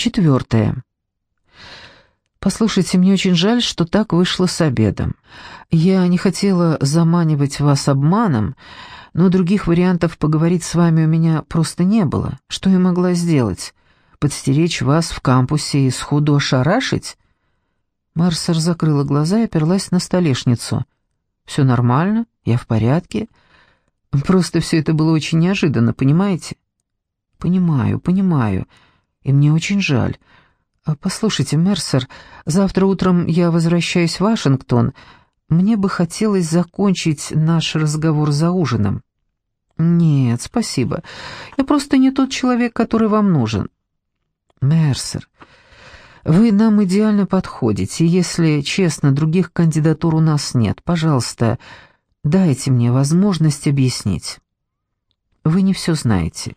Четвертое. «Послушайте, мне очень жаль, что так вышло с обедом. Я не хотела заманивать вас обманом, но других вариантов поговорить с вами у меня просто не было. Что я могла сделать? Подстеречь вас в кампусе и сходу ошарашить?» Марсер закрыла глаза и оперлась на столешницу. «Все нормально, я в порядке. Просто все это было очень неожиданно, понимаете?» «Понимаю, понимаю, и мне очень жаль. А, «Послушайте, Мерсер, завтра утром я возвращаюсь в Вашингтон. Мне бы хотелось закончить наш разговор за ужином». «Нет, спасибо. Я просто не тот человек, который вам нужен». «Мерсер, вы нам идеально подходите. Если честно, других кандидатур у нас нет. Пожалуйста, дайте мне возможность объяснить». Вы не все знаете.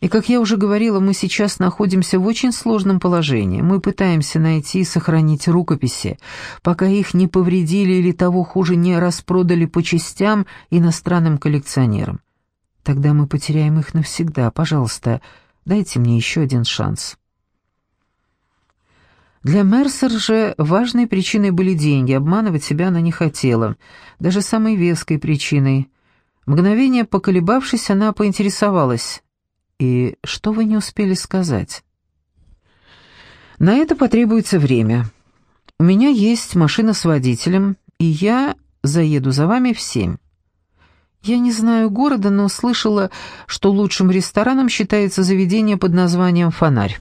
И, как я уже говорила, мы сейчас находимся в очень сложном положении. Мы пытаемся найти и сохранить рукописи, пока их не повредили или того хуже не распродали по частям иностранным коллекционерам. Тогда мы потеряем их навсегда. Пожалуйста, дайте мне еще один шанс. Для Мерсер же важной причиной были деньги, обманывать себя она не хотела, даже самой веской причиной — Мгновение поколебавшись, она поинтересовалась. «И что вы не успели сказать?» «На это потребуется время. У меня есть машина с водителем, и я заеду за вами в семь. Я не знаю города, но слышала, что лучшим рестораном считается заведение под названием «Фонарь».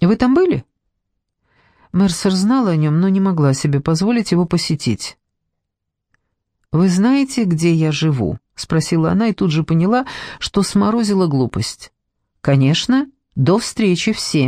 Вы там были?» Мерсер знала о нем, но не могла себе позволить его посетить. «Вы знаете, где я живу?» — спросила она и тут же поняла, что сморозила глупость. «Конечно, до встречи в семь».